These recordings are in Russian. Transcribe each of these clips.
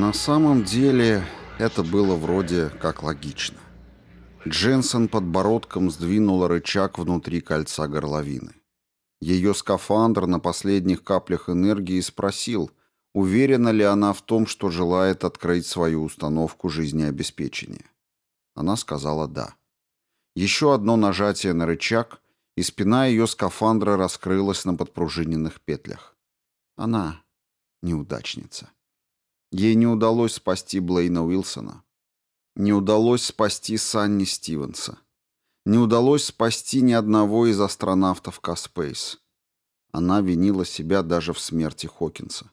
На самом деле это было вроде как логично. Дженсен подбородком сдвинула рычаг внутри кольца горловины. Ее скафандр на последних каплях энергии спросил, уверена ли она в том, что желает открыть свою установку жизнеобеспечения. Она сказала «да». Еще одно нажатие на рычаг, и спина ее скафандра раскрылась на подпружиненных петлях. Она неудачница. Ей не удалось спасти Блейна Уилсона. Не удалось спасти Санни Стивенса. Не удалось спасти ни одного из астронавтов Каспейс. Она винила себя даже в смерти Хокинса.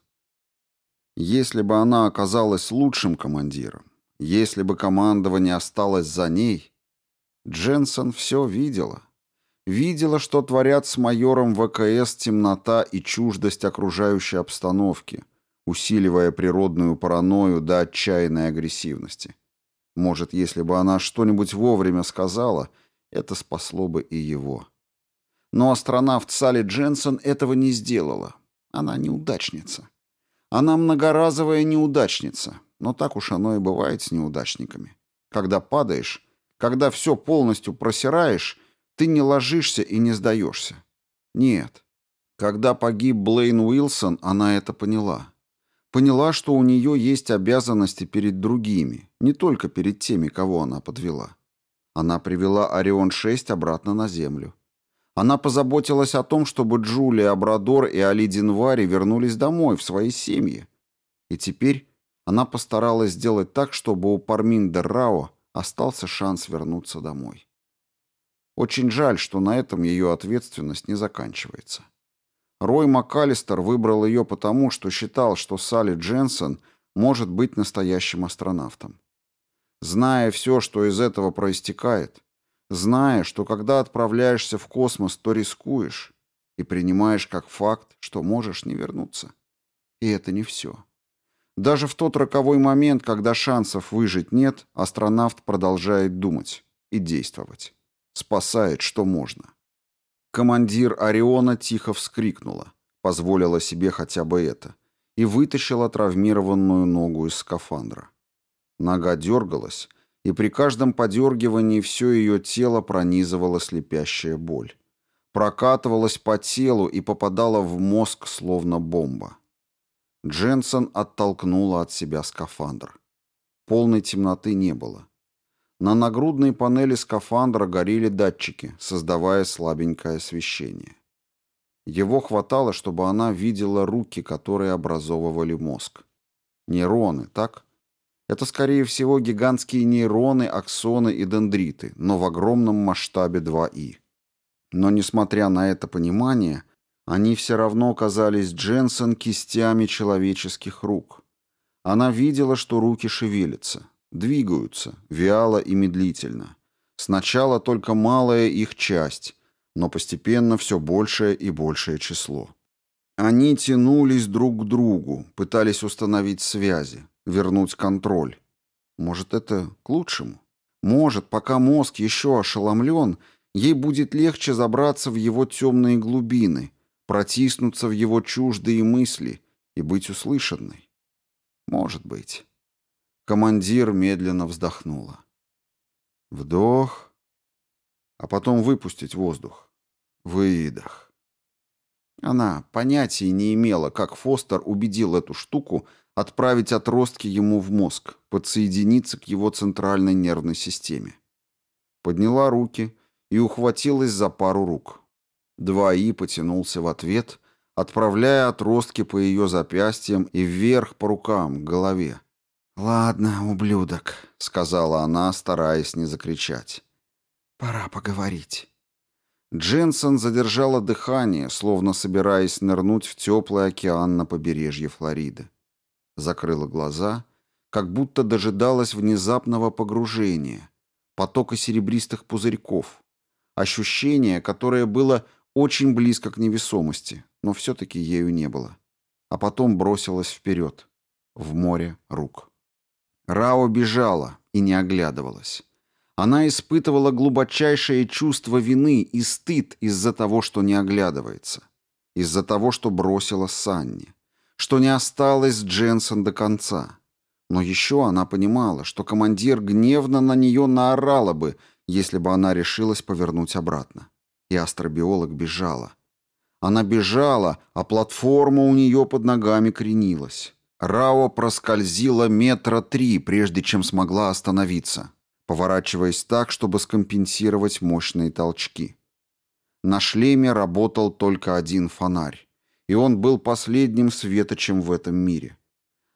Если бы она оказалась лучшим командиром, если бы командование осталось за ней, Дженсен все видела. Видела, что творят с майором ВКС темнота и чуждость окружающей обстановки, усиливая природную паранойю до отчаянной агрессивности. Может, если бы она что-нибудь вовремя сказала, это спасло бы и его. Но астронавт Салли Дженсен этого не сделала. Она неудачница. Она многоразовая неудачница, но так уж оно и бывает с неудачниками. Когда падаешь, когда все полностью просираешь, ты не ложишься и не сдаешься. Нет. Когда погиб Блейн Уилсон, она это поняла. Поняла, что у нее есть обязанности перед другими, не только перед теми, кого она подвела. Она привела Орион-6 обратно на Землю. Она позаботилась о том, чтобы Джулия Абрадор и Али Динвари вернулись домой, в свои семьи. И теперь она постаралась сделать так, чтобы у Парминдер Рао остался шанс вернуться домой. Очень жаль, что на этом ее ответственность не заканчивается. Рой МакАлистер выбрал ее потому, что считал, что Салли Дженсен может быть настоящим астронавтом. Зная все, что из этого проистекает, зная, что когда отправляешься в космос, то рискуешь и принимаешь как факт, что можешь не вернуться. И это не все. Даже в тот роковой момент, когда шансов выжить нет, астронавт продолжает думать и действовать. Спасает, что можно. Командир Ориона тихо вскрикнула, позволила себе хотя бы это, и вытащила травмированную ногу из скафандра. Нога дергалась, и при каждом подергивании все ее тело пронизывала слепящая боль. Прокатывалась по телу и попадала в мозг, словно бомба. Дженсен оттолкнула от себя скафандр. Полной темноты не было. На нагрудной панели скафандра горели датчики, создавая слабенькое освещение. Его хватало, чтобы она видела руки, которые образовывали мозг. Нейроны, так? Это, скорее всего, гигантские нейроны, аксоны и дендриты, но в огромном масштабе 2И. Но, несмотря на это понимание, они все равно казались Дженсен кистями человеческих рук. Она видела, что руки шевелятся, двигаются, вяло и медлительно. Сначала только малая их часть, но постепенно все большее и большее число. Они тянулись друг к другу, пытались установить связи, вернуть контроль. Может, это к лучшему? Может, пока мозг еще ошеломлен, ей будет легче забраться в его темные глубины, протиснуться в его чуждые мысли и быть услышанной? Может быть. Командир медленно вздохнула. Вдох, а потом выпустить воздух. Выдох. Она понятия не имела, как Фостер убедил эту штуку отправить отростки ему в мозг, подсоединиться к его центральной нервной системе. Подняла руки и ухватилась за пару рук. Два И потянулся в ответ, отправляя отростки по ее запястьям и вверх по рукам, к голове. «Ладно, ублюдок», — сказала она, стараясь не закричать. «Пора поговорить». Дженсен задержала дыхание, словно собираясь нырнуть в теплый океан на побережье Флориды закрыла глаза, как будто дожидалась внезапного погружения, потока серебристых пузырьков, ощущение, которое было очень близко к невесомости, но все-таки ею не было. А потом бросилась вперед, в море рук. Рао бежала и не оглядывалась. Она испытывала глубочайшее чувство вины и стыд из-за того, что не оглядывается, из-за того, что бросила Санни что не осталось Дженсен до конца. Но еще она понимала, что командир гневно на нее наорала бы, если бы она решилась повернуть обратно. И астробиолог бежала. Она бежала, а платформа у нее под ногами кренилась. Рао проскользила метра три, прежде чем смогла остановиться, поворачиваясь так, чтобы скомпенсировать мощные толчки. На шлеме работал только один фонарь, и он был последним светочем в этом мире.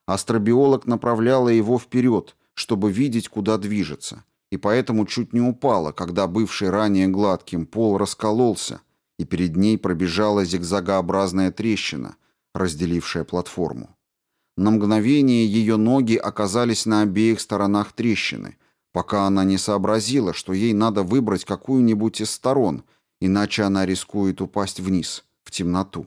Астробиолог направляла его вперед, чтобы видеть, куда движется, и поэтому чуть не упала, когда бывший ранее гладким пол раскололся, и перед ней пробежала зигзагообразная трещина, разделившая платформу. На мгновение ее ноги оказались на обеих сторонах трещины, пока она не сообразила, что ей надо выбрать какую-нибудь из сторон, иначе она рискует упасть вниз, в темноту.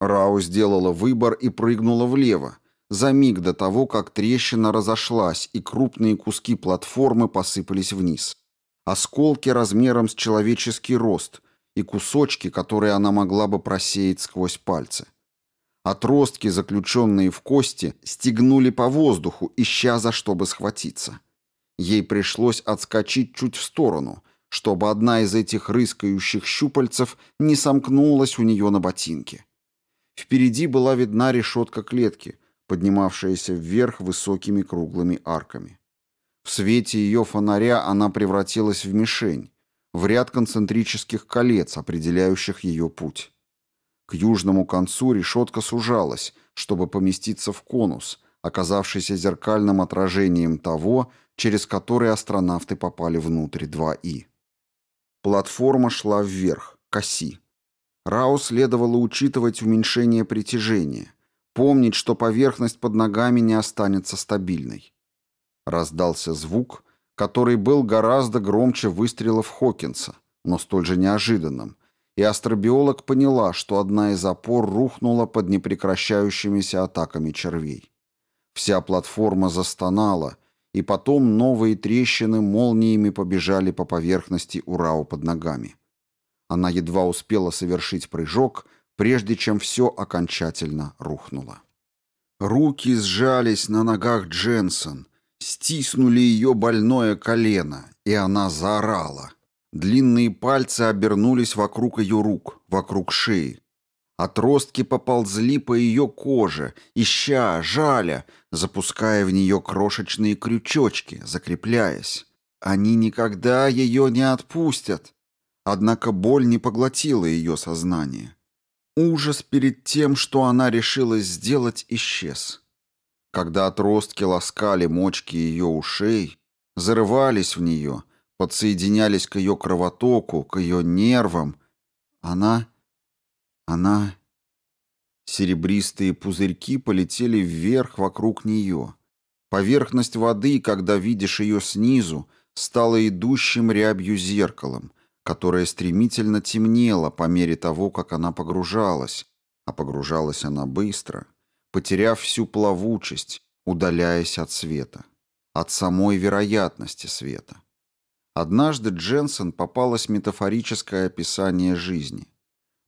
Рау сделала выбор и прыгнула влево, за миг до того, как трещина разошлась и крупные куски платформы посыпались вниз. Осколки размером с человеческий рост и кусочки, которые она могла бы просеять сквозь пальцы. Отростки, заключенные в кости, стегнули по воздуху, ища за что бы схватиться. Ей пришлось отскочить чуть в сторону, чтобы одна из этих рыскающих щупальцев не сомкнулась у нее на ботинке. Впереди была видна решетка клетки, поднимавшаяся вверх высокими круглыми арками. В свете ее фонаря она превратилась в мишень, в ряд концентрических колец, определяющих ее путь. К южному концу решетка сужалась, чтобы поместиться в конус, оказавшийся зеркальным отражением того, через который астронавты попали внутрь 2И. Платформа шла вверх, к оси. Рау следовало учитывать уменьшение притяжения, помнить, что поверхность под ногами не останется стабильной. Раздался звук, который был гораздо громче выстрелов Хокинса, но столь же неожиданным, и астробиолог поняла, что одна из опор рухнула под непрекращающимися атаками червей. Вся платформа застонала, и потом новые трещины молниями побежали по поверхности Урау под ногами. Она едва успела совершить прыжок, прежде чем все окончательно рухнуло. Руки сжались на ногах Дженсон, стиснули ее больное колено, и она заорала — Длинные пальцы обернулись вокруг ее рук, вокруг шеи. Отростки поползли по ее коже, ища, жаля, запуская в нее крошечные крючочки, закрепляясь. Они никогда ее не отпустят. Однако боль не поглотила ее сознание. Ужас перед тем, что она решилась сделать, исчез. Когда отростки ласкали мочки ее ушей, зарывались в нее — подсоединялись к ее кровотоку, к ее нервам. Она... она... Серебристые пузырьки полетели вверх вокруг нее. Поверхность воды, когда видишь ее снизу, стала идущим рябью зеркалом, которое стремительно темнело по мере того, как она погружалась, а погружалась она быстро, потеряв всю плавучесть, удаляясь от света, от самой вероятности света. Однажды Дженсен попалось метафорическое описание жизни.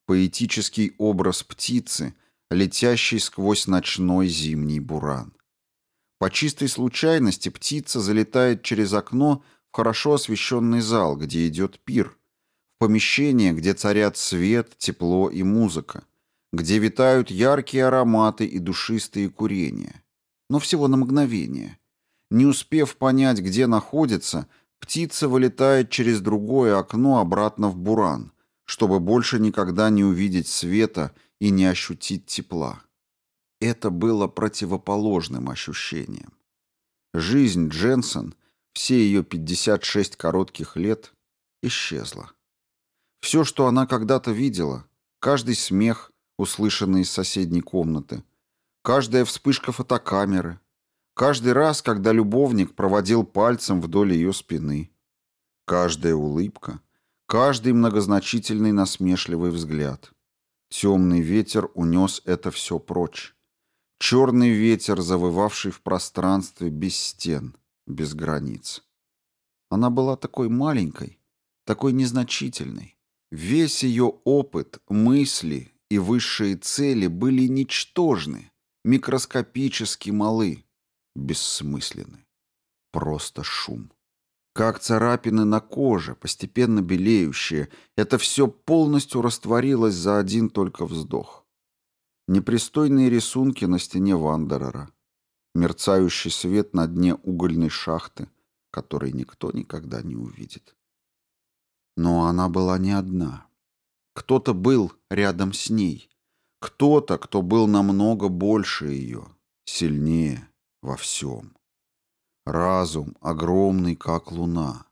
Поэтический образ птицы, летящей сквозь ночной зимний буран. По чистой случайности птица залетает через окно в хорошо освещенный зал, где идет пир, в помещение, где царят свет, тепло и музыка, где витают яркие ароматы и душистые курения. Но всего на мгновение. Не успев понять, где находится – Птица вылетает через другое окно обратно в буран, чтобы больше никогда не увидеть света и не ощутить тепла. Это было противоположным ощущением. Жизнь Дженсен, все ее 56 коротких лет, исчезла. Все, что она когда-то видела, каждый смех, услышанный из соседней комнаты, каждая вспышка фотокамеры, Каждый раз, когда любовник проводил пальцем вдоль ее спины. Каждая улыбка, каждый многозначительный насмешливый взгляд. Темный ветер унес это все прочь. Черный ветер, завывавший в пространстве без стен, без границ. Она была такой маленькой, такой незначительной. Весь ее опыт, мысли и высшие цели были ничтожны, микроскопически малы. Бессмысленны. Просто шум. Как царапины на коже, постепенно белеющие, это все полностью растворилось за один только вздох. Непристойные рисунки на стене Вандерера, мерцающий свет на дне угольной шахты, который никто никогда не увидит. Но она была не одна. Кто-то был рядом с ней. Кто-то, кто был намного больше ее, сильнее во всем. Разум огромный, как луна.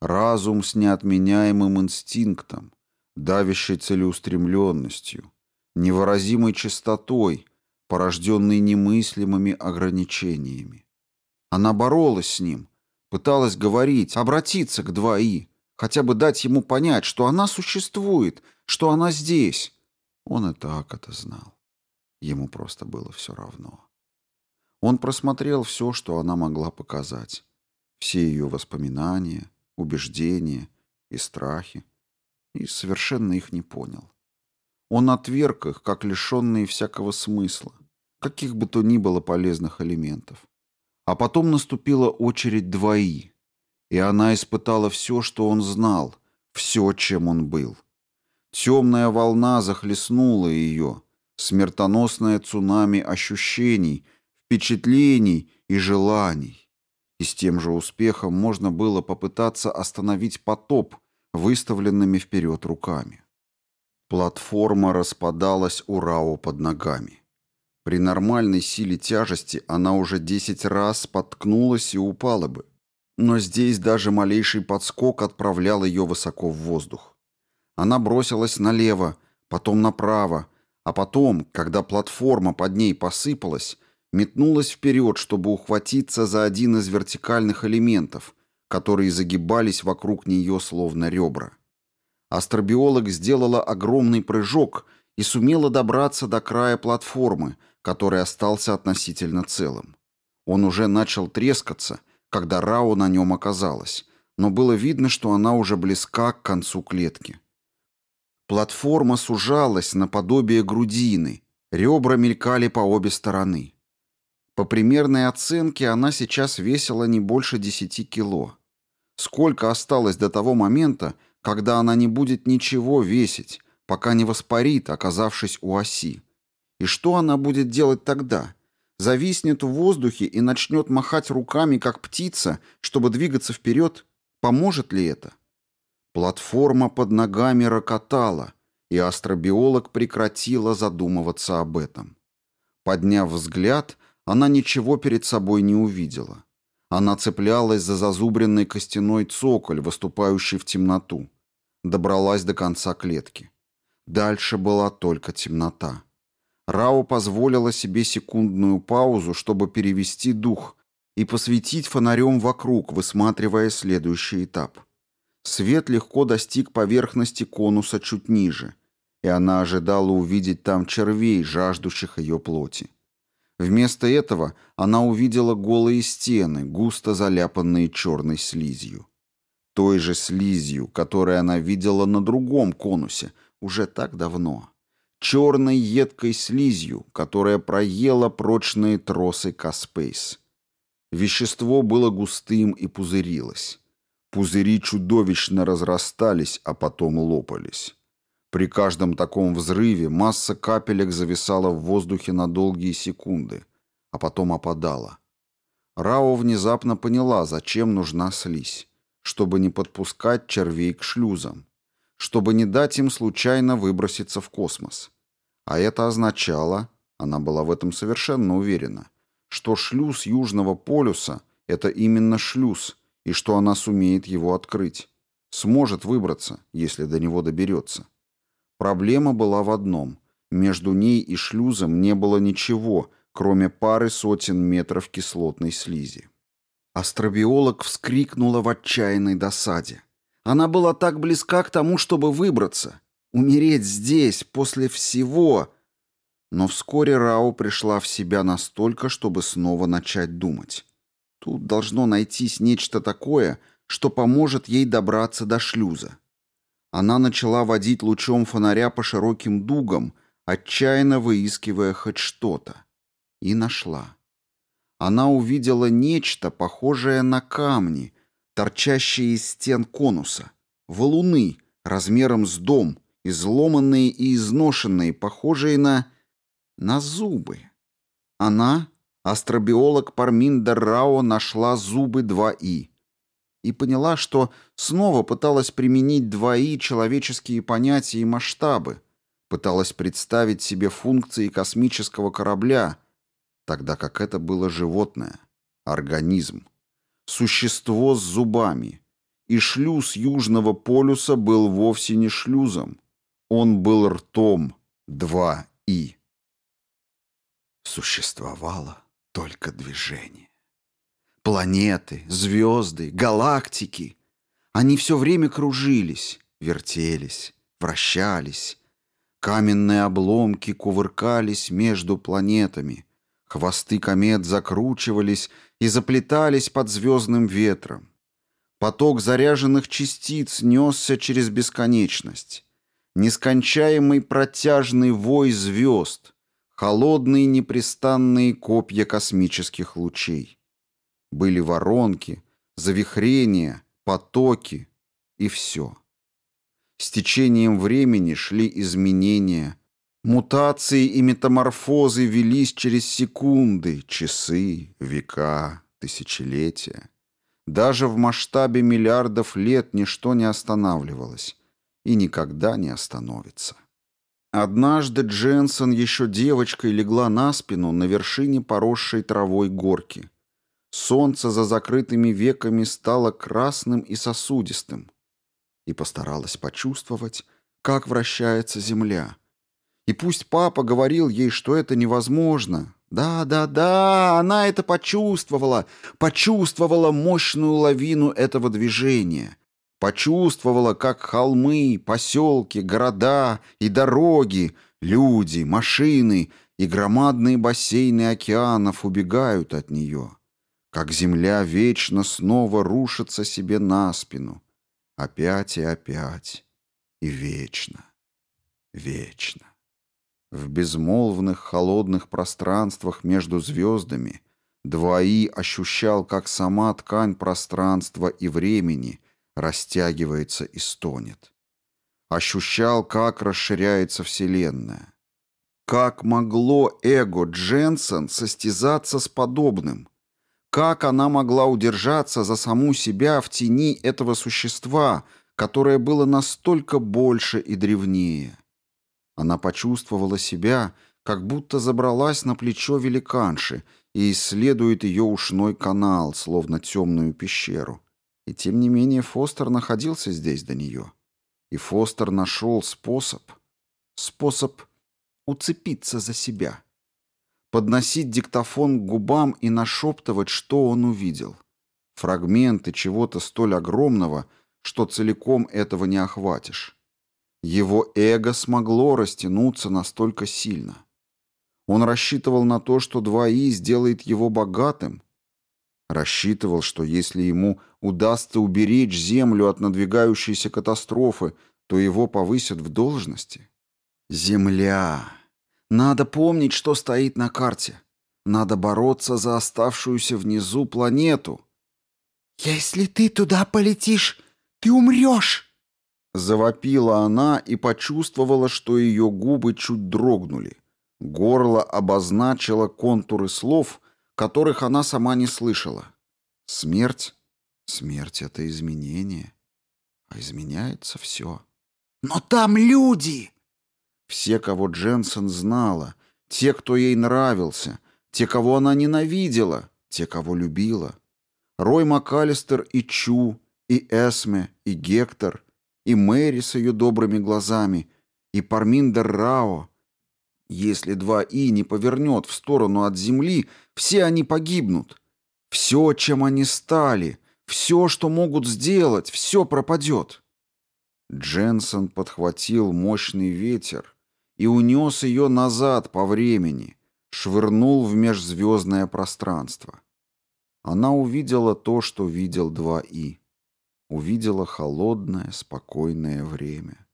Разум с неотменяемым инстинктом, давящей целеустремленностью, невыразимой чистотой, порожденной немыслимыми ограничениями. Она боролась с ним, пыталась говорить, обратиться к 2И, хотя бы дать ему понять, что она существует, что она здесь. Он и так это знал. Ему просто было все равно. Он просмотрел все, что она могла показать. Все ее воспоминания, убеждения и страхи. И совершенно их не понял. Он отверг их, как лишенные всякого смысла, каких бы то ни было полезных элементов. А потом наступила очередь двои, и она испытала все, что он знал, все, чем он был. Темная волна захлестнула ее, смертоносное цунами ощущений, впечатлений и желаний. И с тем же успехом можно было попытаться остановить потоп выставленными вперед руками. Платформа распадалась у Рао под ногами. При нормальной силе тяжести она уже десять раз споткнулась и упала бы. Но здесь даже малейший подскок отправлял ее высоко в воздух. Она бросилась налево, потом направо, а потом, когда платформа под ней посыпалась, метнулась вперед, чтобы ухватиться за один из вертикальных элементов, которые загибались вокруг нее словно ребра. Астробиолог сделала огромный прыжок и сумела добраться до края платформы, который остался относительно целым. Он уже начал трескаться, когда Рао на нем оказалась, но было видно, что она уже близка к концу клетки. Платформа сужалась наподобие грудины, ребра мелькали по обе стороны. По примерной оценке она сейчас весила не больше 10 кило. Сколько осталось до того момента, когда она не будет ничего весить, пока не воспарит, оказавшись у оси. И что она будет делать тогда? Зависнет в воздухе и начнет махать руками, как птица, чтобы двигаться вперед? Поможет ли это? Платформа под ногами рокотала, и астробиолог прекратила задумываться об этом. Подняв взгляд, она ничего перед собой не увидела. Она цеплялась за зазубренный костяной цоколь, выступающий в темноту. Добралась до конца клетки. Дальше была только темнота. Рао позволила себе секундную паузу, чтобы перевести дух и посветить фонарем вокруг, высматривая следующий этап. Свет легко достиг поверхности конуса чуть ниже, и она ожидала увидеть там червей, жаждущих ее плоти. Вместо этого она увидела голые стены, густо заляпанные черной слизью. Той же слизью, которую она видела на другом конусе, уже так давно. Черной едкой слизью, которая проела прочные тросы Каспейс. Вещество было густым и пузырилось. Пузыри чудовищно разрастались, а потом лопались. При каждом таком взрыве масса капелек зависала в воздухе на долгие секунды, а потом опадала. Рао внезапно поняла, зачем нужна слизь. Чтобы не подпускать червей к шлюзам. Чтобы не дать им случайно выброситься в космос. А это означало, она была в этом совершенно уверена, что шлюз Южного полюса — это именно шлюз, и что она сумеет его открыть. Сможет выбраться, если до него доберется. Проблема была в одном. Между ней и шлюзом не было ничего, кроме пары сотен метров кислотной слизи. Астробиолог вскрикнула в отчаянной досаде. Она была так близка к тому, чтобы выбраться. Умереть здесь, после всего. Но вскоре Рао пришла в себя настолько, чтобы снова начать думать. Тут должно найтись нечто такое, что поможет ей добраться до шлюза. Она начала водить лучом фонаря по широким дугам, отчаянно выискивая хоть что-то. И нашла. она увидела нечто, похожее на камни, торчащие из стен конуса, валуны размером с дом, изломанные и изношенные, похожие на... на зубы. Она, астробиолог Парминдер Рао, нашла зубы 2И и поняла, что снова пыталась применить 2И человеческие понятия и масштабы, пыталась представить себе функции космического корабля, тогда как это было животное, организм, существо с зубами, и шлюз Южного полюса был вовсе не шлюзом, он был ртом 2И. Существовало только движение. Планеты, звезды, галактики. Они все время кружились, вертелись, вращались. Каменные обломки кувыркались между планетами. Хвосты комет закручивались и заплетались под звездным ветром. Поток заряженных частиц несся через бесконечность. Нескончаемый протяжный вой звезд, холодные непрестанные копья космических лучей. Были воронки, завихрения, потоки и все. С течением времени шли изменения. Мутации и метаморфозы велись через секунды, часы, века, тысячелетия. Даже в масштабе миллиардов лет ничто не останавливалось и никогда не остановится. Однажды Дженсон еще девочкой легла на спину на вершине поросшей травой горки. Солнце за закрытыми веками стало красным и сосудистым и постаралась почувствовать, как вращается Земля. И пусть папа говорил ей, что это невозможно. Да, да, да, она это почувствовала, почувствовала мощную лавину этого движения. Почувствовала, как холмы, поселки, города и дороги, люди, машины и громадные бассейны океанов убегают от нее. Как земля вечно снова рушится себе на спину, Опять и опять. И вечно. Вечно. В безмолвных холодных пространствах между звездами Двои ощущал, как сама ткань пространства и времени растягивается и стонет. Ощущал, как расширяется Вселенная. Как могло эго Дженсен состязаться с подобным? Как она могла удержаться за саму себя в тени этого существа, которое было настолько больше и древнее? Она почувствовала себя, как будто забралась на плечо великанши и исследует ее ушной канал, словно темную пещеру. И тем не менее Фостер находился здесь до нее. И Фостер нашел способ, способ уцепиться за себя подносить диктофон к губам и нашептывать, что он увидел. Фрагменты чего-то столь огромного, что целиком этого не охватишь. Его эго смогло растянуться настолько сильно. Он рассчитывал на то, что 2И сделает его богатым. Рассчитывал, что если ему удастся уберечь Землю от надвигающейся катастрофы, то его повысят в должности. Земля. Надо помнить, что стоит на карте. Надо бороться за оставшуюся внизу планету. «Если ты туда полетишь, ты умрешь!» Завопила она и почувствовала, что ее губы чуть дрогнули. Горло обозначило контуры слов, которых она сама не слышала. Смерть? Смерть — это изменение. А изменяется все. «Но там люди!» Все, кого Дженсен знала, те, кто ей нравился, те, кого она ненавидела, те, кого любила. Рой МакАлистер и Чу, и Эсме, и Гектор, и Мэри с ее добрыми глазами, и Парминдер Рао. Если два И не повернет в сторону от земли, все они погибнут. Все, чем они стали, все, что могут сделать, все пропадет. Дженсен подхватил мощный ветер, и унес ее назад по времени, швырнул в межзвездное пространство. Она увидела то, что видел 2И. Увидела холодное, спокойное время.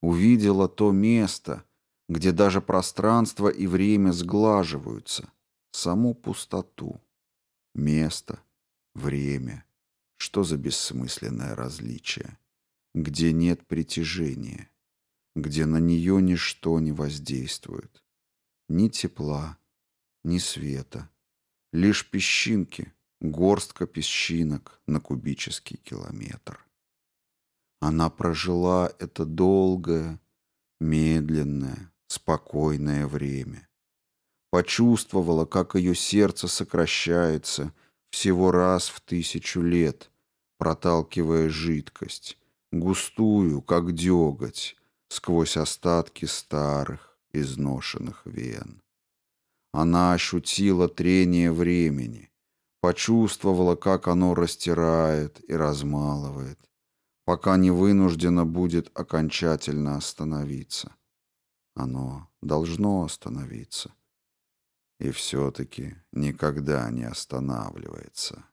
Увидела то место, где даже пространство и время сглаживаются, саму пустоту. Место, время. Что за бессмысленное различие? Где нет притяжения, где на нее ничто не воздействует. Ни тепла, ни света. Лишь песчинки, горстка песчинок на кубический километр. Она прожила это долгое, медленное, спокойное время. Почувствовала, как ее сердце сокращается всего раз в тысячу лет, проталкивая жидкость, густую, как деготь, сквозь остатки старых, изношенных вен. Она ощутила трение времени, почувствовала, как оно растирает и размалывает, пока не вынуждено будет окончательно остановиться. Оно должно остановиться. И все-таки никогда не останавливается.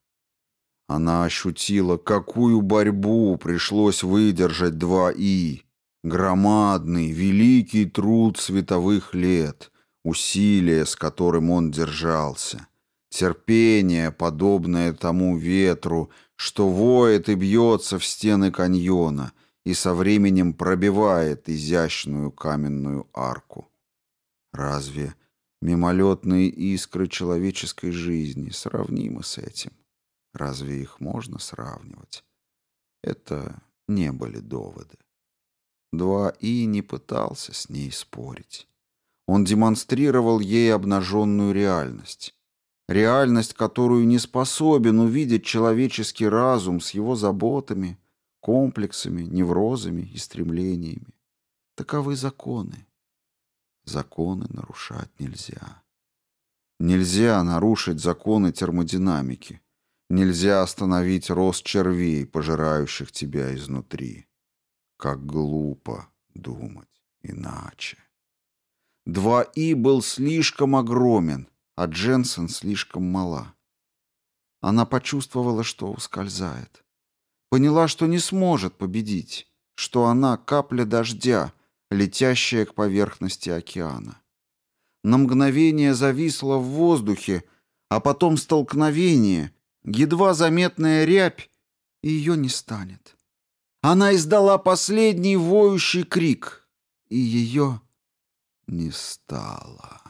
Она ощутила, какую борьбу пришлось выдержать два «и». Громадный, великий труд световых лет, усилие, с которым он держался, терпение, подобное тому ветру, что воет и бьется в стены каньона и со временем пробивает изящную каменную арку. Разве мимолетные искры человеческой жизни сравнимы с этим? Разве их можно сравнивать? Это не были доводы. Два И не пытался с ней спорить. Он демонстрировал ей обнаженную реальность. Реальность, которую не способен увидеть человеческий разум с его заботами, комплексами, неврозами и стремлениями. Таковы законы. Законы нарушать нельзя. Нельзя нарушить законы термодинамики. Нельзя остановить рост червей, пожирающих тебя изнутри. Как глупо думать иначе. Два И был слишком огромен, а Дженсен слишком мала. Она почувствовала, что ускользает. Поняла, что не сможет победить, что она капля дождя, летящая к поверхности океана. На мгновение зависла в воздухе, а потом столкновение, едва заметная рябь, и ее не станет. Она издала последний воющий крик, и ее не стало.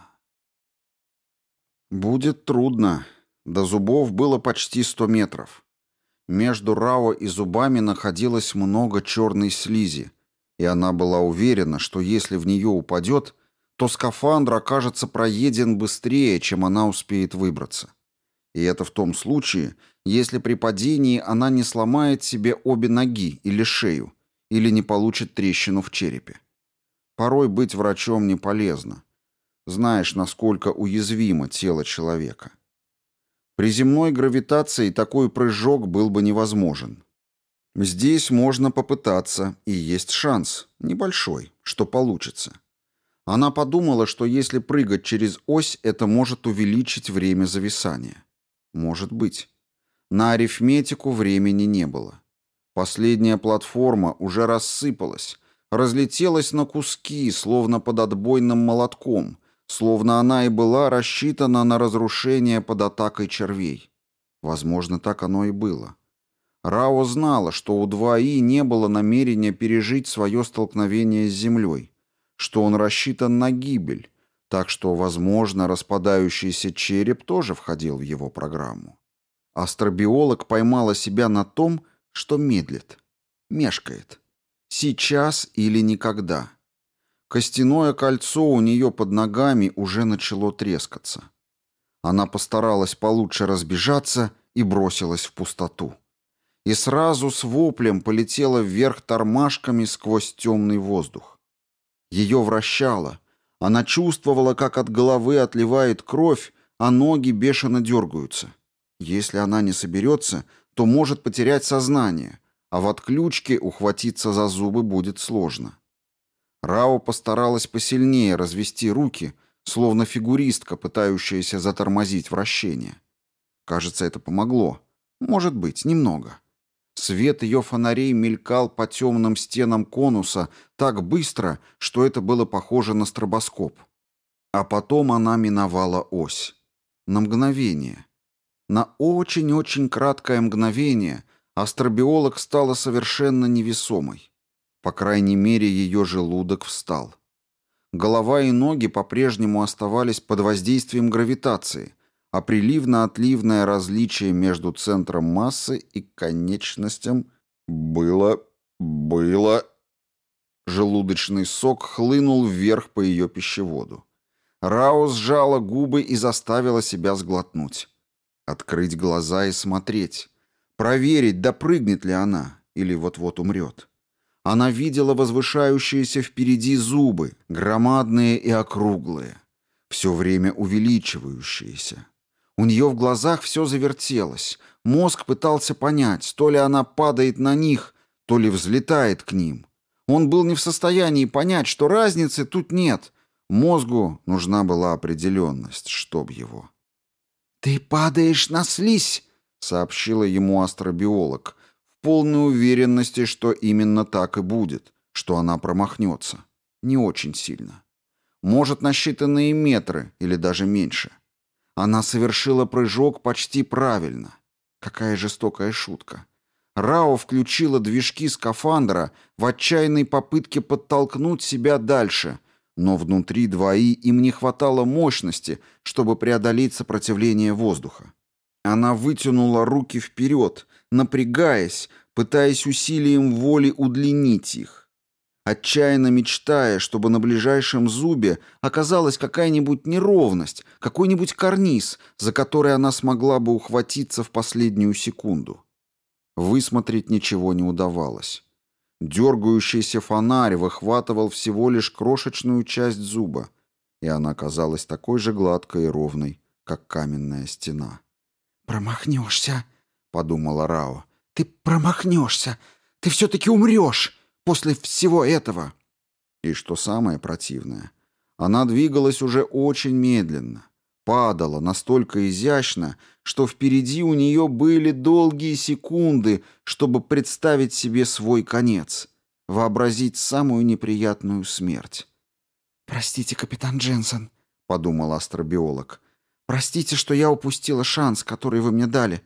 Будет трудно. До зубов было почти сто метров. Между Рао и зубами находилось много черной слизи, и она была уверена, что если в нее упадет, то скафандр окажется проеден быстрее, чем она успеет выбраться. И это в том случае, если при падении она не сломает себе обе ноги или шею, или не получит трещину в черепе. Порой быть врачом не полезно. Знаешь, насколько уязвимо тело человека. При земной гравитации такой прыжок был бы невозможен. Здесь можно попытаться, и есть шанс, небольшой, что получится. Она подумала, что если прыгать через ось, это может увеличить время зависания. Может быть. На арифметику времени не было. Последняя платформа уже рассыпалась, разлетелась на куски, словно под отбойным молотком, словно она и была рассчитана на разрушение под атакой червей. Возможно, так оно и было. Рао знала, что у 2И не было намерения пережить свое столкновение с землей, что он рассчитан на гибель, так что, возможно, распадающийся череп тоже входил в его программу. Астробиолог поймала себя на том, что медлит, мешкает. Сейчас или никогда. Костяное кольцо у нее под ногами уже начало трескаться. Она постаралась получше разбежаться и бросилась в пустоту. И сразу с воплем полетела вверх тормашками сквозь темный воздух. Ее вращало — она чувствовала, как от головы отливает кровь, а ноги бешено дергаются. Если она не соберется, то может потерять сознание, а в отключке ухватиться за зубы будет сложно. Рао постаралась посильнее развести руки, словно фигуристка, пытающаяся затормозить вращение. Кажется, это помогло. Может быть, немного. Свет ее фонарей мелькал по темным стенам конуса так быстро, что это было похоже на стробоскоп. А потом она миновала ось. на мгновение. На очень-очень краткое мгновение астробиолог стала совершенно невесомой. По крайней мере, ее желудок встал. Голова и ноги по-прежнему оставались под воздействием гравитации, а приливно-отливное различие между центром массы и конечностям было... было... Желудочный сок хлынул вверх по ее пищеводу. Рао сжала губы и заставила себя сглотнуть. Открыть глаза и смотреть. Проверить, допрыгнет ли она или вот-вот умрет. Она видела возвышающиеся впереди зубы, громадные и округлые, все время увеличивающиеся. У нее в глазах все завертелось. Мозг пытался понять, то ли она падает на них, то ли взлетает к ним. Он был не в состоянии понять, что разницы тут нет. Мозгу нужна была определенность, чтоб его. «Ты падаешь на слизь!» — сообщила ему астробиолог, в полной уверенности, что именно так и будет, что она промахнется. Не очень сильно. Может, на считанные метры или даже меньше. Она совершила прыжок почти правильно. Какая жестокая шутка. Рао включила движки скафандра в отчаянной попытке подтолкнуть себя дальше, но внутри двои им не хватало мощности, чтобы преодолеть сопротивление воздуха. Она вытянула руки вперед, напрягаясь, пытаясь усилием воли удлинить их отчаянно мечтая, чтобы на ближайшем зубе оказалась какая-нибудь неровность, какой-нибудь карниз, за который она смогла бы ухватиться в последнюю секунду. Высмотреть ничего не удавалось. Дергающийся фонарь выхватывал всего лишь крошечную часть зуба, и она казалась такой же гладкой и ровной, как каменная стена. «Промахнешься», — подумала Рао. «Ты промахнешься! Ты все-таки умрешь!» После всего этого?» И что самое противное, она двигалась уже очень медленно, падала настолько изящно, что впереди у нее были долгие секунды, чтобы представить себе свой конец, вообразить самую неприятную смерть. «Простите, капитан Дженсен», — подумал астробиолог. «Простите, что я упустила шанс, который вы мне дали.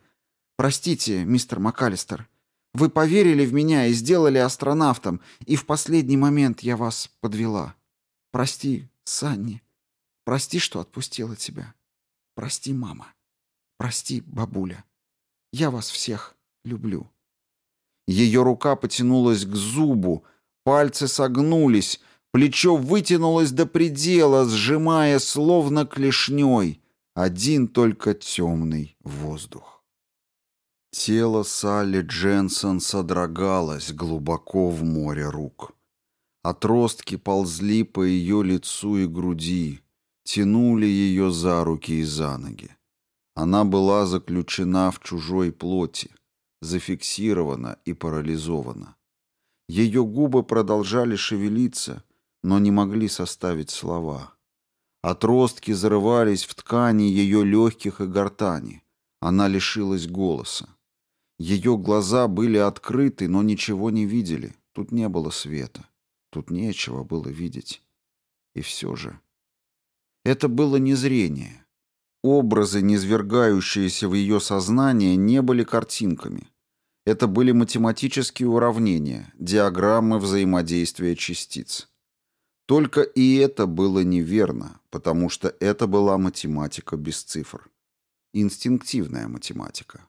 Простите, мистер МакАлистер. Вы поверили в меня и сделали астронавтом, и в последний момент я вас подвела. Прости, Санни. Прости, что отпустила тебя. Прости, мама. Прости, бабуля. Я вас всех люблю». Ее рука потянулась к зубу, пальцы согнулись, плечо вытянулось до предела, сжимая словно клешней один только темный воздух. Тело Салли Дженсон содрогалось глубоко в море рук. Отростки ползли по ее лицу и груди, тянули ее за руки и за ноги. Она была заключена в чужой плоти, зафиксирована и парализована. Ее губы продолжали шевелиться, но не могли составить слова. Отростки зарывались в ткани ее легких и гортани. Она лишилась голоса. Ее глаза были открыты, но ничего не видели. Тут не было света. Тут нечего было видеть. И все же... Это было не зрение. Образы, низвергающиеся в ее сознание, не были картинками. Это были математические уравнения, диаграммы взаимодействия частиц. Только и это было неверно, потому что это была математика без цифр. Инстинктивная математика.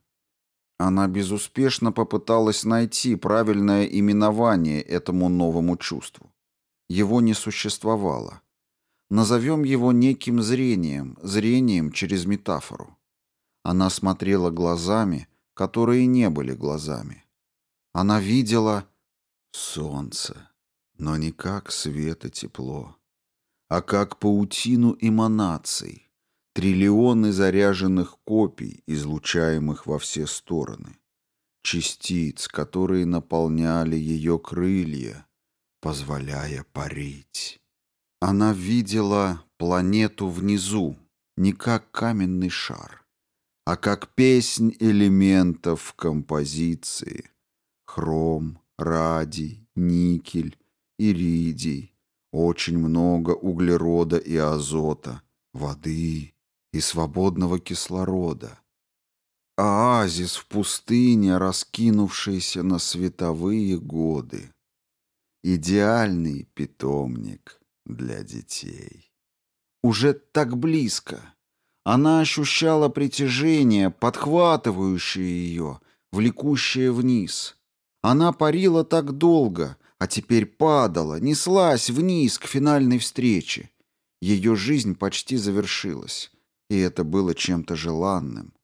Она безуспешно попыталась найти правильное именование этому новому чувству. Его не существовало. Назовем его неким зрением, зрением через метафору. Она смотрела глазами, которые не были глазами. Она видела солнце, но не как свет и тепло, а как паутину эманаций, Триллионы заряженных копий, излучаемых во все стороны. Частиц, которые наполняли ее крылья, позволяя парить. Она видела планету внизу, не как каменный шар, а как песнь элементов в композиции. Хром, радий, никель, иридий, очень много углерода и азота, воды и свободного кислорода. Оазис в пустыне, раскинувшийся на световые годы. Идеальный питомник для детей. Уже так близко. Она ощущала притяжение, подхватывающее ее, влекущее вниз. Она парила так долго, а теперь падала, неслась вниз к финальной встрече. Ее жизнь почти завершилась, и это было чем-то желанным.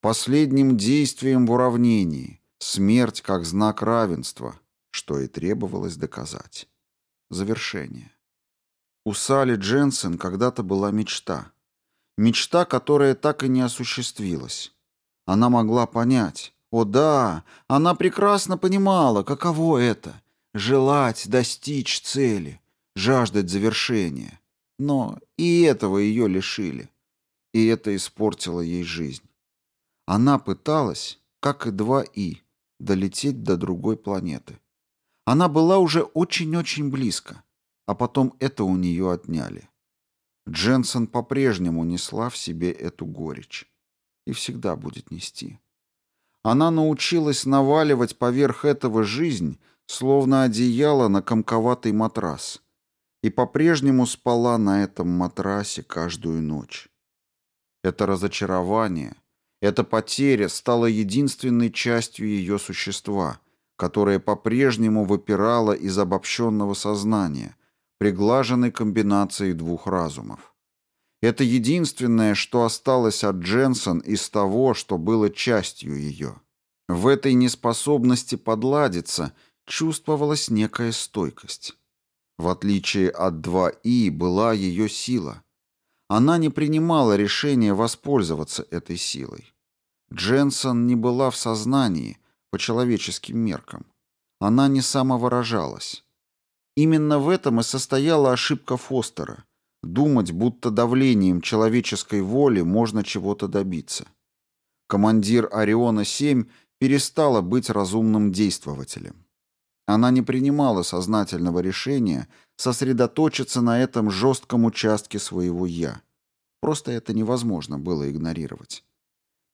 Последним действием в уравнении, смерть как знак равенства, что и требовалось доказать. Завершение. У Салли Дженсен когда-то была мечта. Мечта, которая так и не осуществилась. Она могла понять. О да, она прекрасно понимала, каково это — желать достичь цели, жаждать завершения. Но и этого ее лишили. И это испортило ей жизнь. Она пыталась, как и два И, долететь до другой планеты. Она была уже очень-очень близко, а потом это у нее отняли. Дженсен по-прежнему несла в себе эту горечь. И всегда будет нести. Она научилась наваливать поверх этого жизнь, словно одеяло на комковатый матрас, и по-прежнему спала на этом матрасе каждую ночь. Это разочарование, эта потеря стала единственной частью ее существа, которая по-прежнему выпирала из обобщенного сознания, приглаженной комбинацией двух разумов. Это единственное, что осталось от Дженсон из того, что было частью ее. В этой неспособности подладиться чувствовалась некая стойкость. В отличие от 2И была ее сила. Она не принимала решения воспользоваться этой силой. Дженсон не была в сознании по человеческим меркам. Она не самовыражалась. Именно в этом и состояла ошибка Фостера – думать, будто давлением человеческой воли можно чего-то добиться. Командир Ориона-7 перестала быть разумным действователем. Она не принимала сознательного решения сосредоточиться на этом жестком участке своего «я». Просто это невозможно было игнорировать.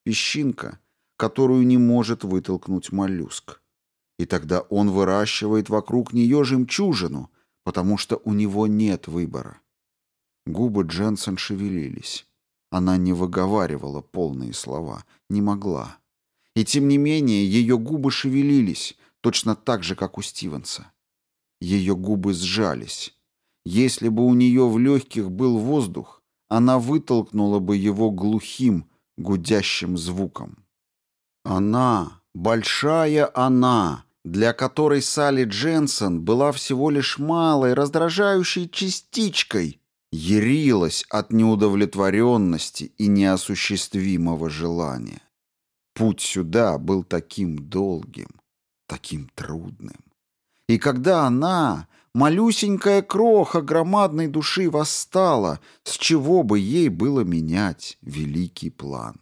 Песчинка, которую не может вытолкнуть моллюск. И тогда он выращивает вокруг нее жемчужину, потому что у него нет выбора. Губы Дженсен шевелились. Она не выговаривала полные слова, не могла. И тем не менее ее губы шевелились, точно так же, как у Стивенса. Ее губы сжались. Если бы у нее в легких был воздух, она вытолкнула бы его глухим, гудящим звуком. Она, большая она, для которой Салли Дженсон была всего лишь малой, раздражающей частичкой, ярилась от неудовлетворенности и неосуществимого желания. Путь сюда был таким долгим, таким трудным. И когда она, малюсенькая кроха громадной души, восстала, с чего бы ей было менять великий план?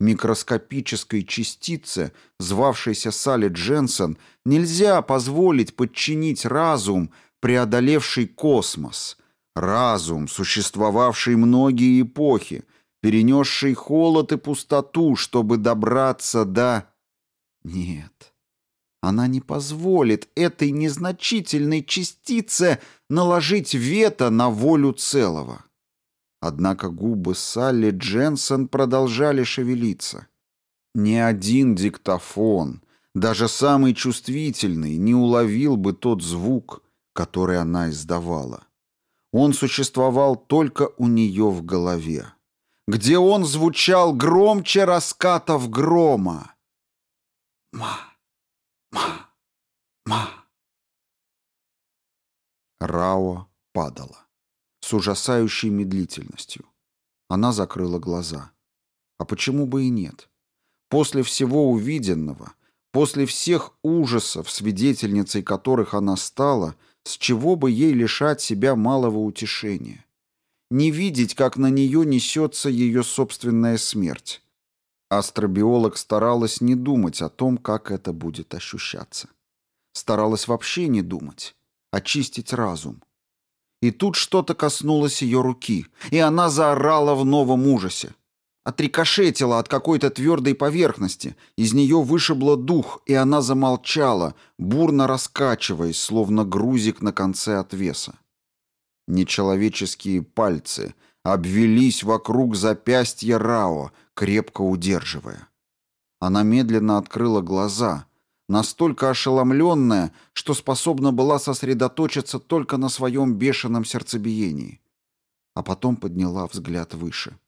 микроскопической частице, звавшейся Салли Дженсен, нельзя позволить подчинить разум, преодолевший космос, разум, существовавший многие эпохи, перенесший холод и пустоту, чтобы добраться до... Нет, она не позволит этой незначительной частице наложить вето на волю целого. Однако губы Салли Дженсен продолжали шевелиться. Ни один диктофон, даже самый чувствительный, не уловил бы тот звук, который она издавала. Он существовал только у нее в голове, где он звучал громче раскатов грома. «Ма! Ма!» Рао падала с ужасающей медлительностью. Она закрыла глаза. А почему бы и нет? После всего увиденного, после всех ужасов, свидетельницей которых она стала, с чего бы ей лишать себя малого утешения? Не видеть, как на нее несется ее собственная смерть. Астробиолог старалась не думать о том, как это будет ощущаться. Старалась вообще не думать, очистить разум. И тут что-то коснулось ее руки, и она заорала в новом ужасе. Отрикошетила от какой-то твердой поверхности, из нее вышибло дух, и она замолчала, бурно раскачиваясь, словно грузик на конце отвеса. Нечеловеческие пальцы обвелись вокруг запястья Рао, крепко удерживая. Она медленно открыла глаза, настолько ошеломленная, что способна была сосредоточиться только на своем бешеном сердцебиении. А потом подняла взгляд выше.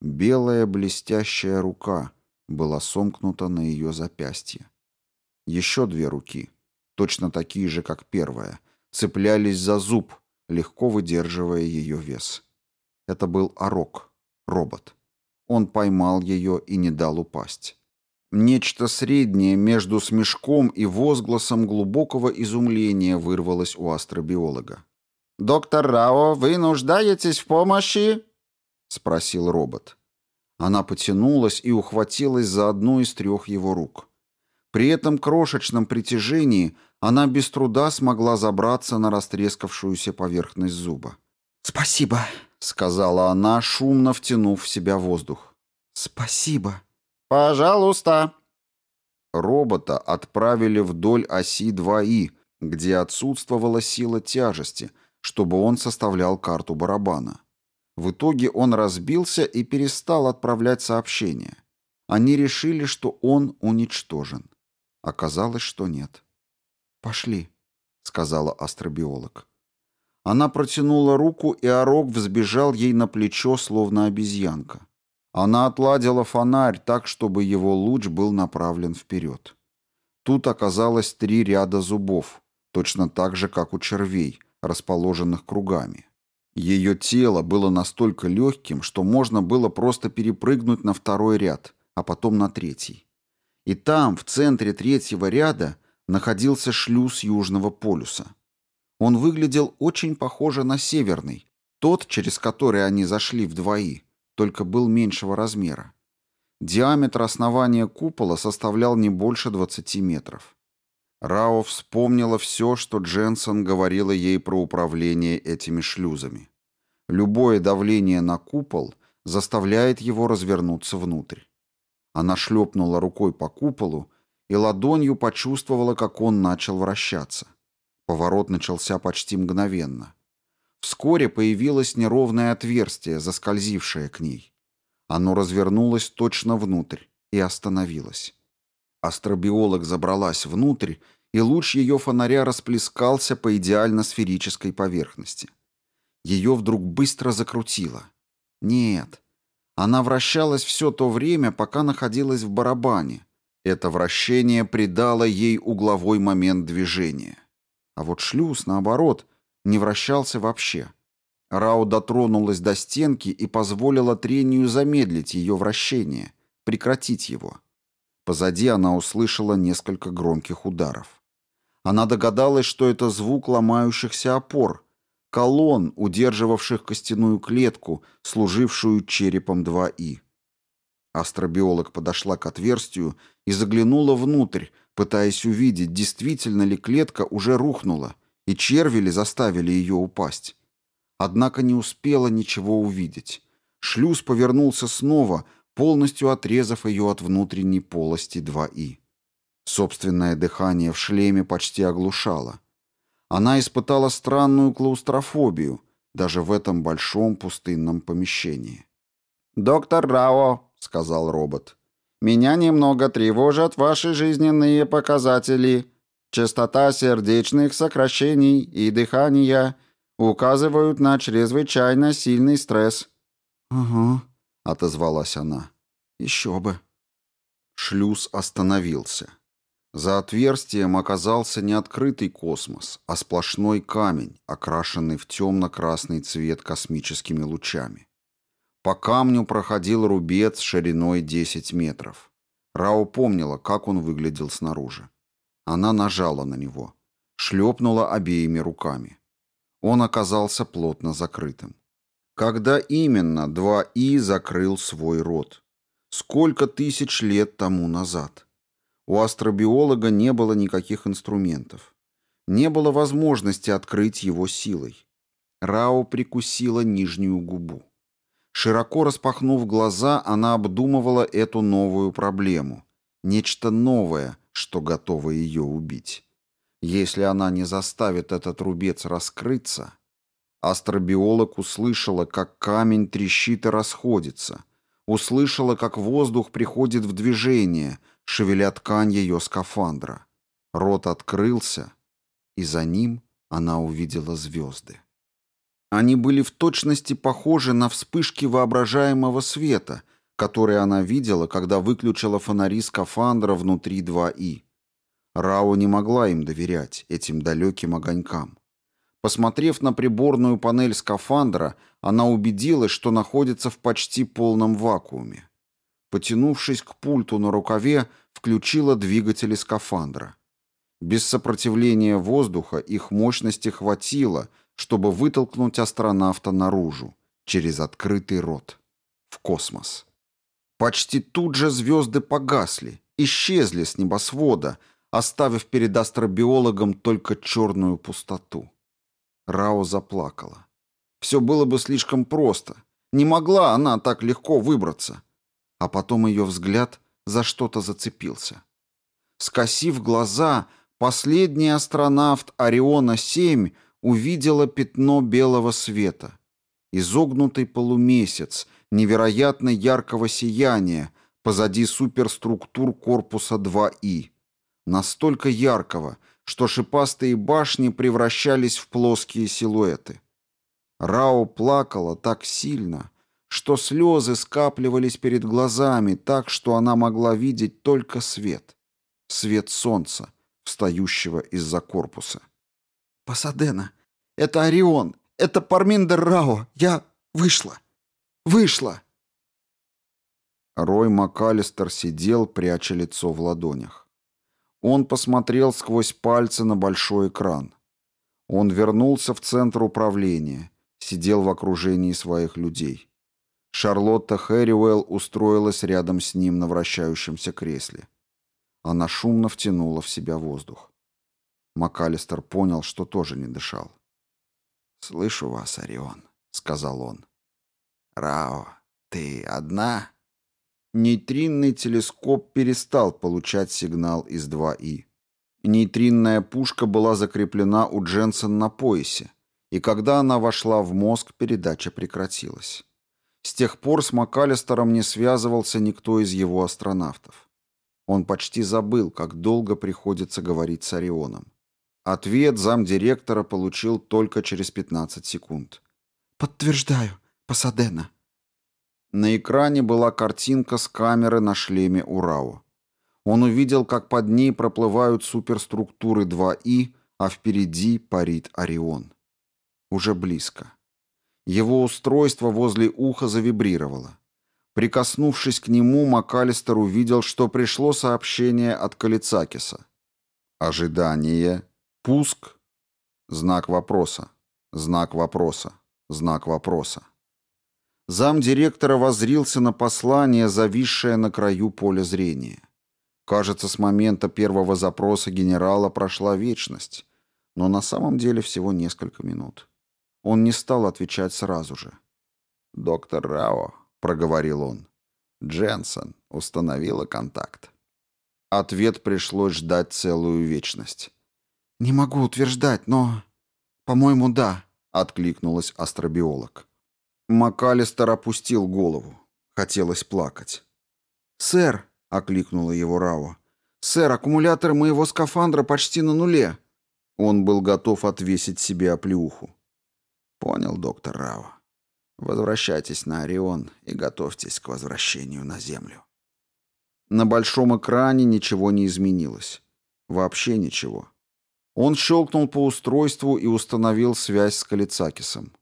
Белая блестящая рука была сомкнута на ее запястье. Еще две руки, точно такие же, как первая, цеплялись за зуб, легко выдерживая ее вес. Это был Орок, робот. Он поймал ее и не дал упасть. Нечто среднее между смешком и возгласом глубокого изумления вырвалось у астробиолога. «Доктор Рао, вы нуждаетесь в помощи?» — спросил робот. Она потянулась и ухватилась за одну из трех его рук. При этом крошечном притяжении она без труда смогла забраться на растрескавшуюся поверхность зуба. «Спасибо», — сказала она, шумно втянув в себя воздух. «Спасибо». «Пожалуйста». Робота отправили вдоль оси 2И, где отсутствовала сила тяжести, чтобы он составлял карту барабана. В итоге он разбился и перестал отправлять сообщения. Они решили, что он уничтожен. Оказалось, что нет. «Пошли», — сказала астробиолог. Она протянула руку, и Орок взбежал ей на плечо, словно обезьянка. Она отладила фонарь так, чтобы его луч был направлен вперед. Тут оказалось три ряда зубов, точно так же, как у червей, расположенных кругами. Ее тело было настолько легким, что можно было просто перепрыгнуть на второй ряд, а потом на третий. И там, в центре третьего ряда, находился шлюз Южного полюса. Он выглядел очень похоже на северный, тот, через который они зашли в только был меньшего размера. Диаметр основания купола составлял не больше 20 метров. Рао вспомнила все, что Дженсон говорила ей про управление этими шлюзами. Любое давление на купол заставляет его развернуться внутрь. Она шлепнула рукой по куполу и ладонью почувствовала, как он начал вращаться. Поворот начался почти мгновенно. Вскоре появилось неровное отверстие, заскользившее к ней. Оно развернулось точно внутрь и остановилось. Астробиолог забралась внутрь, и луч ее фонаря расплескался по идеально сферической поверхности. Ее вдруг быстро закрутило. Нет, она вращалась все то время, пока находилась в барабане. Это вращение придало ей угловой момент движения. А вот шлюз, наоборот, не вращался вообще. Рау дотронулась до стенки и позволила трению замедлить ее вращение, прекратить его. Позади она услышала несколько громких ударов. Она догадалась, что это звук ломающихся опор, колонн, удерживавших костяную клетку, служившую черепом 2И. Астробиолог подошла к отверстию и заглянула внутрь, пытаясь увидеть, действительно ли клетка уже рухнула, и черви ли заставили ее упасть. Однако не успела ничего увидеть. Шлюз повернулся снова, полностью отрезав ее от внутренней полости 2И. Собственное дыхание в шлеме почти оглушало. Она испытала странную клаустрофобию, даже в этом большом пустынном помещении. «Доктор Рао», — сказал робот, — «меня немного тревожат ваши жизненные показатели. Частота сердечных сокращений и дыхания указывают на чрезвычайно сильный стресс». «Угу», — отозвалась она. «Еще бы». Шлюз остановился. За отверстием оказался не открытый космос, а сплошной камень, окрашенный в темно-красный цвет космическими лучами. По камню проходил рубец шириной 10 метров. Рао помнила, как он выглядел снаружи. Она нажала на него. Шлепнула обеими руками. Он оказался плотно закрытым. Когда именно 2И закрыл свой рот? Сколько тысяч лет тому назад? У астробиолога не было никаких инструментов. Не было возможности открыть его силой. Рао прикусила нижнюю губу. Широко распахнув глаза, она обдумывала эту новую проблему. Нечто новое, что готово ее убить. Если она не заставит этот рубец раскрыться... Астробиолог услышала, как камень трещит и расходится. Услышала, как воздух приходит в движение, шевеля ткань ее скафандра. Рот открылся, и за ним она увидела звезды. Они были в точности похожи на вспышки воображаемого света, которые она видела, когда выключила фонари скафандра внутри 2И. Рао не могла им доверять, этим далеким огонькам. Посмотрев на приборную панель скафандра, она убедилась, что находится в почти полном вакууме. Потянувшись к пульту на рукаве, включила двигатели скафандра. Без сопротивления воздуха их мощности хватило, чтобы вытолкнуть астронавта наружу, через открытый рот, в космос. Почти тут же звезды погасли, исчезли с небосвода, оставив перед астробиологом только черную пустоту. Рао заплакала. Все было бы слишком просто. Не могла она так легко выбраться. А потом ее взгляд за что-то зацепился. Скосив глаза, последний астронавт Ориона-7 увидела пятно белого света. Изогнутый полумесяц, невероятно яркого сияния, позади суперструктур корпуса 2И. Настолько яркого, что шипастые башни превращались в плоские силуэты. Рао плакала так сильно, что слезы скапливались перед глазами так, что она могла видеть только свет. Свет солнца, встающего из-за корпуса. «Пасадена, это Орион, это Парминдер Рао, я вышла, вышла!» Рой МакАлистер сидел, пряча лицо в ладонях. Он посмотрел сквозь пальцы на большой экран. Он вернулся в центр управления, сидел в окружении своих людей. Шарлотта Хэрриуэлл устроилась рядом с ним на вращающемся кресле. Она шумно втянула в себя воздух. МакАлистер понял, что тоже не дышал. «Слышу вас, Орион», — сказал он. «Рао, ты одна?» Нейтринный телескоп перестал получать сигнал из 2И. Нейтринная пушка была закреплена у Дженсен на поясе, и когда она вошла в мозг, передача прекратилась. С тех пор с МакАлистером не связывался никто из его астронавтов. Он почти забыл, как долго приходится говорить с Орионом. Ответ замдиректора получил только через 15 секунд. «Подтверждаю, Пасадена». На экране была картинка с камеры на шлеме Урау. Он увидел, как под ней проплывают суперструктуры 2И, а впереди парит Орион. Уже близко. Его устройство возле уха завибрировало. Прикоснувшись к нему, МакАлистер увидел, что пришло сообщение от Калицакиса. Ожидание. Пуск. Знак вопроса. Знак вопроса. Знак вопроса. Зам директора воззрился на послание, зависшее на краю поля зрения. Кажется, с момента первого запроса генерала прошла вечность, но на самом деле всего несколько минут. Он не стал отвечать сразу же. «Доктор Рао», проговорил он. Дженсен установила контакт. Ответ пришлось ждать целую вечность. «Не могу утверждать, но... По-моему, да», — откликнулась астробиолог. МакАлистер опустил голову. Хотелось плакать. «Сэр», — окликнула его Рао, — «сэр, аккумулятор моего скафандра почти на нуле». Он был готов отвесить себе оплеуху. «Понял, доктор Рао. Возвращайтесь на Орион и готовьтесь к возвращению на Землю. На большом экране ничего не изменилось. Вообще ничего. Он щелкнул по устройству и установил связь с Калицакисом.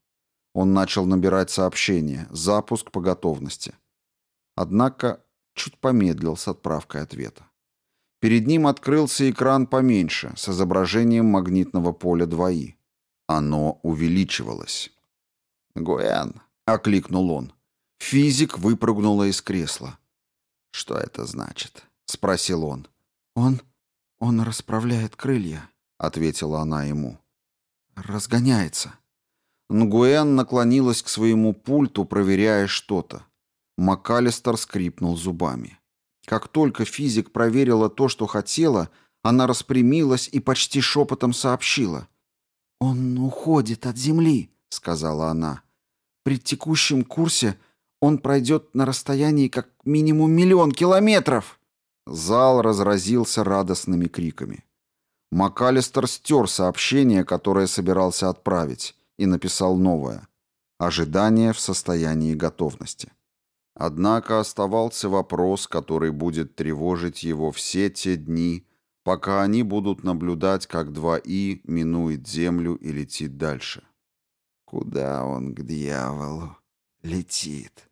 Он начал набирать сообщение «Запуск по готовности». Однако чуть помедлил с отправкой ответа. Перед ним открылся экран поменьше, с изображением магнитного поля 2И. Оно увеличивалось. «Гуэн», — окликнул он. Физик выпрыгнула из кресла. «Что это значит?» — спросил он. «Он... он расправляет крылья», — ответила она ему. «Разгоняется. Нгуэн наклонилась к своему пульту, проверяя что-то. МакАлистер скрипнул зубами. Как только физик проверила то, что хотела, она распрямилась и почти шепотом сообщила. «Он уходит от Земли», — сказала она. «При текущем курсе он пройдет на расстоянии как минимум миллион километров!» Зал разразился радостными криками. МакАлистер стер сообщение, которое собирался отправить, и написал новое. Ожидание в состоянии готовности. Однако оставался вопрос, который будет тревожить его все те дни, пока они будут наблюдать, как 2И минует Землю и летит дальше. Куда он к дьяволу летит?